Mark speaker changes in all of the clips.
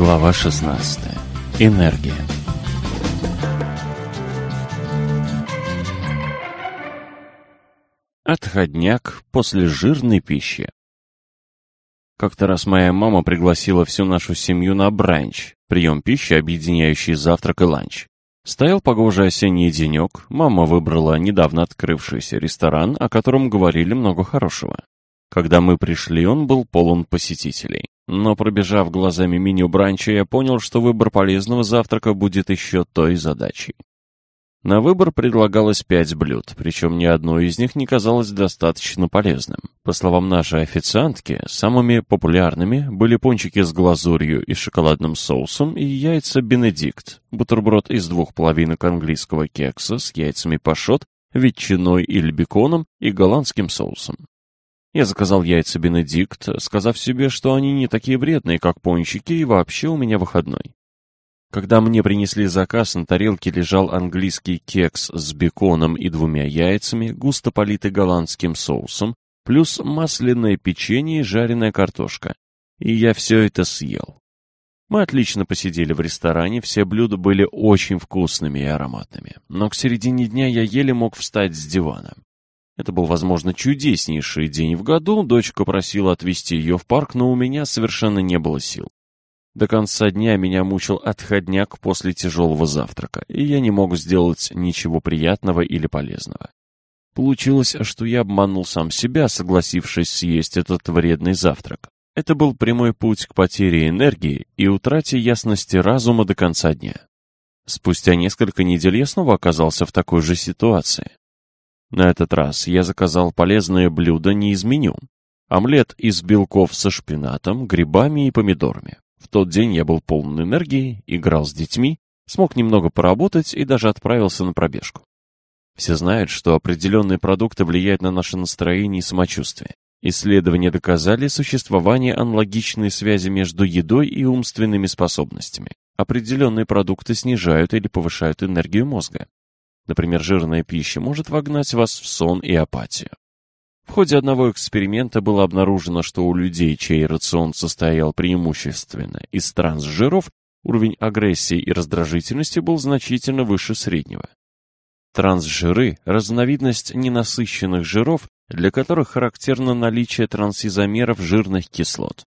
Speaker 1: Глава 16. Энергия. Отходняк после жирной пищи. Как-то раз моя мама пригласила всю нашу семью на бранч, прием пищи, объединяющий завтрак и ланч. Стоял погожий осенний денек, мама выбрала недавно открывшийся ресторан, о котором говорили много хорошего. Когда мы пришли, он был полон посетителей. Но пробежав глазами меню бранча, я понял, что выбор полезного завтрака будет еще той задачей. На выбор предлагалось пять блюд, причем ни одно из них не казалось достаточно полезным. По словам нашей официантки, самыми популярными были пончики с глазурью и шоколадным соусом и яйца Бенедикт, бутерброд из двух половинок английского кекса с яйцами пашот, ветчиной или беконом и голландским соусом. Я заказал яйца Бенедикт, сказав себе, что они не такие вредные, как пончики, и вообще у меня выходной. Когда мне принесли заказ, на тарелке лежал английский кекс с беконом и двумя яйцами, густо политый голландским соусом, плюс масляное печенье и жареная картошка. И я все это съел. Мы отлично посидели в ресторане, все блюда были очень вкусными и ароматными. Но к середине дня я еле мог встать с дивана. Это был, возможно, чудеснейший день в году, дочка просила отвезти ее в парк, но у меня совершенно не было сил. До конца дня меня мучил отходняк после тяжелого завтрака, и я не мог сделать ничего приятного или полезного. Получилось, что я обманул сам себя, согласившись съесть этот вредный завтрак. Это был прямой путь к потере энергии и утрате ясности разума до конца дня. Спустя несколько недель я снова оказался в такой же ситуации. На этот раз я заказал полезное блюдо не из меню. Омлет из белков со шпинатом, грибами и помидорами. В тот день я был полон энергии, играл с детьми, смог немного поработать и даже отправился на пробежку. Все знают, что определенные продукты влияют на наше настроение и самочувствие. Исследования доказали существование аналогичной связи между едой и умственными способностями. Определенные продукты снижают или повышают энергию мозга. Например, жирная пища может вогнать вас в сон и апатию. В ходе одного эксперимента было обнаружено, что у людей, чей рацион состоял преимущественно из трансжиров, уровень агрессии и раздражительности был значительно выше среднего. Трансжиры – разновидность ненасыщенных жиров, для которых характерно наличие трансизомеров жирных кислот.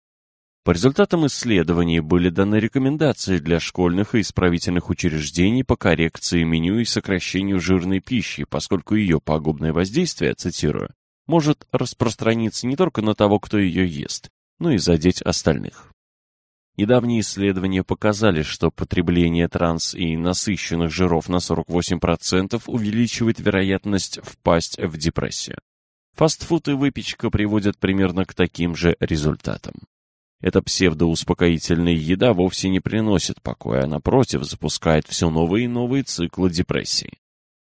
Speaker 1: По результатам исследований были даны рекомендации для школьных и исправительных учреждений по коррекции меню и сокращению жирной пищи, поскольку ее пагубное воздействие, цитирую, может распространиться не только на того, кто ее ест, но и задеть остальных. Недавние исследования показали, что потребление транс- и насыщенных жиров на 48% увеличивает вероятность впасть в депрессию. Фастфуд и выпечка приводят примерно к таким же результатам. Эта псевдоуспокоительная еда вовсе не приносит покоя, а напротив запускает все новые и новые циклы депрессии.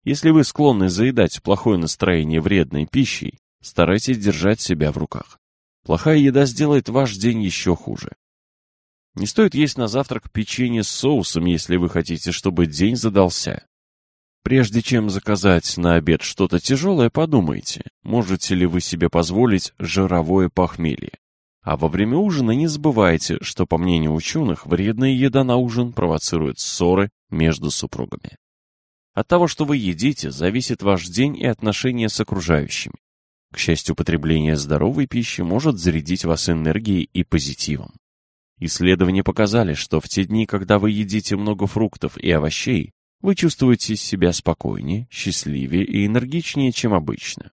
Speaker 1: Если вы склонны заедать плохое настроение вредной пищей, старайтесь держать себя в руках. Плохая еда сделает ваш день еще хуже. Не стоит есть на завтрак печенье с соусом, если вы хотите, чтобы день задался. Прежде чем заказать на обед что-то тяжелое, подумайте, можете ли вы себе позволить жировое похмелье. А во время ужина не забывайте, что, по мнению ученых, вредная еда на ужин провоцирует ссоры между супругами. От того, что вы едите, зависит ваш день и отношения с окружающими. К счастью, потребление здоровой пищи может зарядить вас энергией и позитивом. Исследования показали, что в те дни, когда вы едите много фруктов и овощей, вы чувствуете себя спокойнее, счастливее и энергичнее, чем обычно.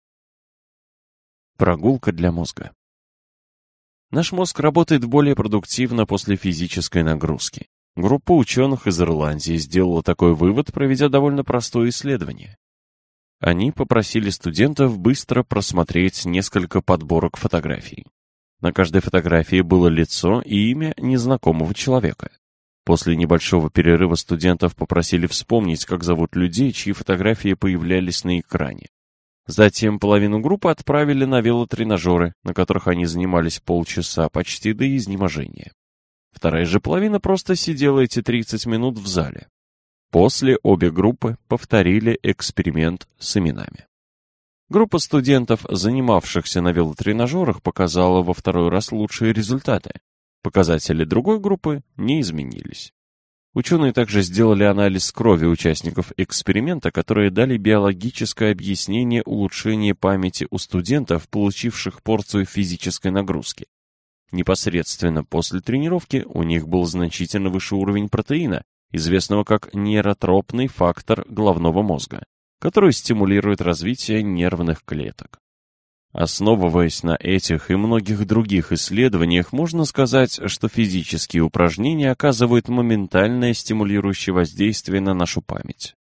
Speaker 1: Прогулка для мозга. Наш мозг работает более продуктивно после физической нагрузки. Группа ученых из Ирландии сделала такой вывод, проведя довольно простое исследование. Они попросили студентов быстро просмотреть несколько подборок фотографий. На каждой фотографии было лицо и имя незнакомого человека. После небольшого перерыва студентов попросили вспомнить, как зовут людей, чьи фотографии появлялись на экране. Затем половину группы отправили на велотренажеры, на которых они занимались полчаса, почти до изнеможения. Вторая же половина просто сидела эти 30 минут в зале. После обе группы повторили эксперимент с именами. Группа студентов, занимавшихся на велотренажерах, показала во второй раз лучшие результаты. Показатели другой группы не изменились. Ученые также сделали анализ крови участников эксперимента, которые дали биологическое объяснение улучшения памяти у студентов, получивших порцию физической нагрузки. Непосредственно после тренировки у них был значительно выше уровень протеина, известного как нейротропный фактор головного мозга, который стимулирует развитие нервных клеток. Основываясь на этих и многих других исследованиях, можно сказать, что физические упражнения оказывают моментальное стимулирующее воздействие на нашу память.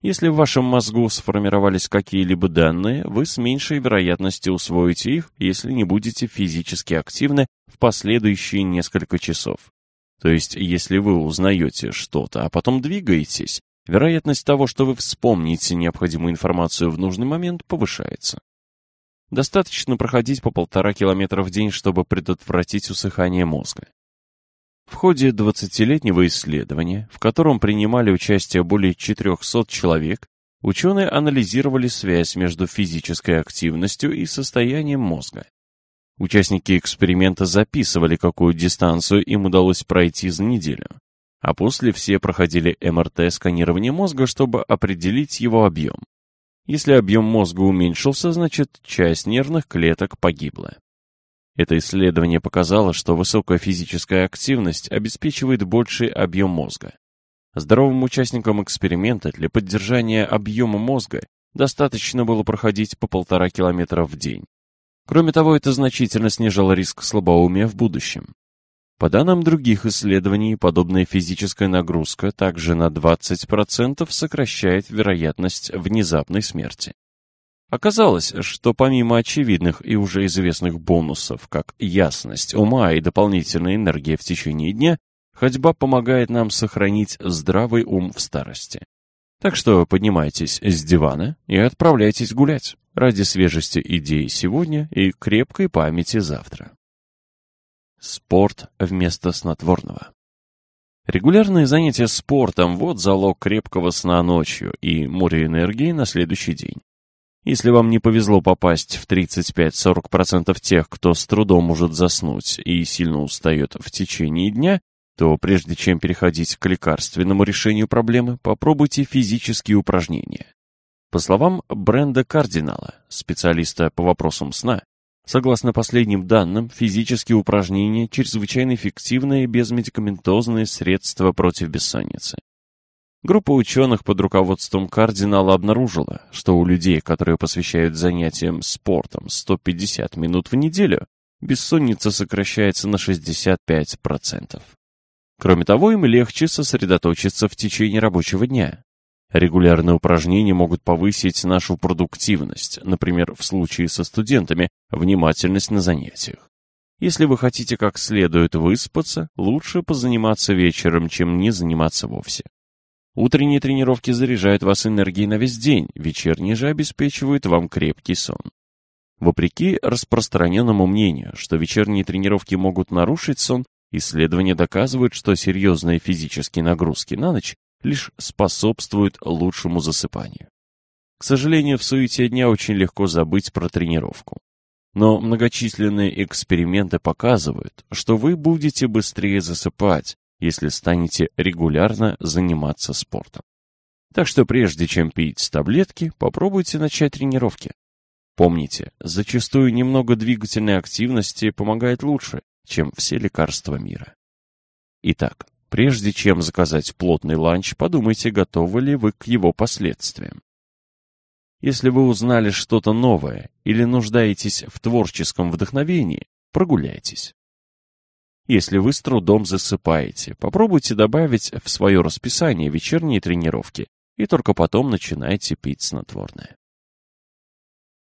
Speaker 1: Если в вашем мозгу сформировались какие-либо данные, вы с меньшей вероятностью усвоите их, если не будете физически активны в последующие несколько часов. То есть, если вы узнаете что-то, а потом двигаетесь, вероятность того, что вы вспомните необходимую информацию в нужный момент, повышается. Достаточно проходить по полтора километра в день, чтобы предотвратить усыхание мозга. В ходе 20-летнего исследования, в котором принимали участие более 400 человек, ученые анализировали связь между физической активностью и состоянием мозга. Участники эксперимента записывали, какую дистанцию им удалось пройти за неделю, а после все проходили МРТ-сканирование мозга, чтобы определить его объем. Если объем мозга уменьшился, значит, часть нервных клеток погибла. Это исследование показало, что высокая физическая активность обеспечивает больший объем мозга. Здоровым участникам эксперимента для поддержания объема мозга достаточно было проходить по полтора километра в день. Кроме того, это значительно снижало риск слабоумия в будущем. По данным других исследований, подобная физическая нагрузка также на 20% сокращает вероятность внезапной смерти. Оказалось, что помимо очевидных и уже известных бонусов, как ясность ума и дополнительная энергия в течение дня, ходьба помогает нам сохранить здравый ум в старости. Так что поднимайтесь с дивана и отправляйтесь гулять ради свежести идей сегодня и крепкой памяти завтра. Спорт вместо снотворного. Регулярные занятия спортом – вот залог крепкого сна ночью и море энергии на следующий день. Если вам не повезло попасть в 35-40% тех, кто с трудом может заснуть и сильно устает в течение дня, то прежде чем переходить к лекарственному решению проблемы, попробуйте физические упражнения. По словам Бренда Кардинала, специалиста по вопросам сна, Согласно последним данным, физические упражнения – чрезвычайно эффективные безмедикаментозные средства против бессонницы. Группа ученых под руководством кардинала обнаружила, что у людей, которые посвящают занятиям спортом 150 минут в неделю, бессонница сокращается на 65%. Кроме того, им легче сосредоточиться в течение рабочего дня. Регулярные упражнения могут повысить нашу продуктивность, например, в случае со студентами, внимательность на занятиях. Если вы хотите как следует выспаться, лучше позаниматься вечером, чем не заниматься вовсе. Утренние тренировки заряжают вас энергией на весь день, вечерние же обеспечивают вам крепкий сон. Вопреки распространенному мнению, что вечерние тренировки могут нарушить сон, исследования доказывают, что серьезные физические нагрузки на ночь лишь способствует лучшему засыпанию. К сожалению, в суете дня очень легко забыть про тренировку. Но многочисленные эксперименты показывают, что вы будете быстрее засыпать, если станете регулярно заниматься спортом. Так что прежде чем пить таблетки, попробуйте начать тренировки. Помните, зачастую немного двигательной активности помогает лучше, чем все лекарства мира. Итак, Прежде чем заказать плотный ланч, подумайте, готовы ли вы к его последствиям. Если вы узнали что-то новое или нуждаетесь в творческом вдохновении, прогуляйтесь. Если вы с трудом засыпаете, попробуйте добавить в свое расписание вечерние тренировки и только потом начинайте пить снотворное.